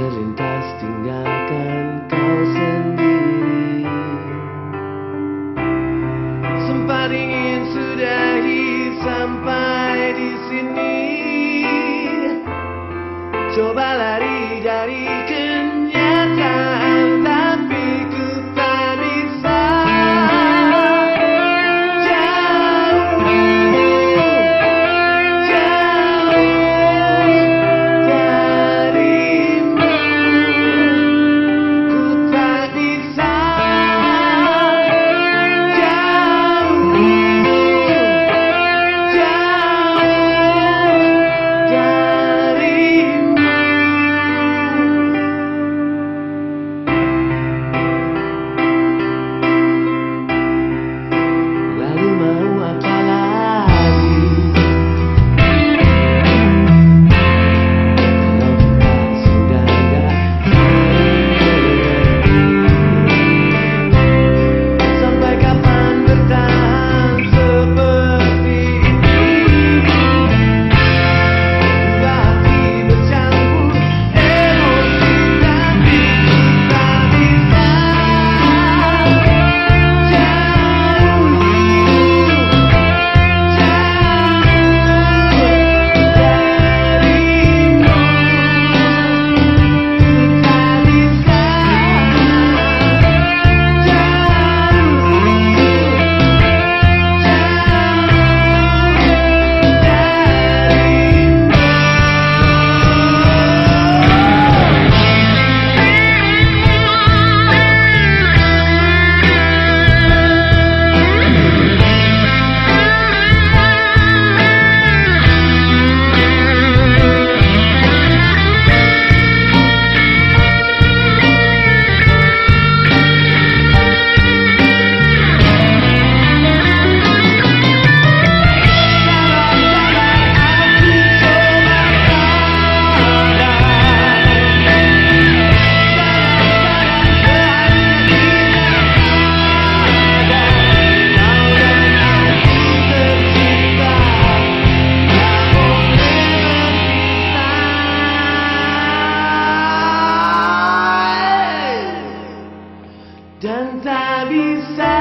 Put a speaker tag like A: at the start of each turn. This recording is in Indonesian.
A: terlintas tinggalkan kau sendiri. Sempat ingin sudahi sampai di sini. Coba lari dari be sad.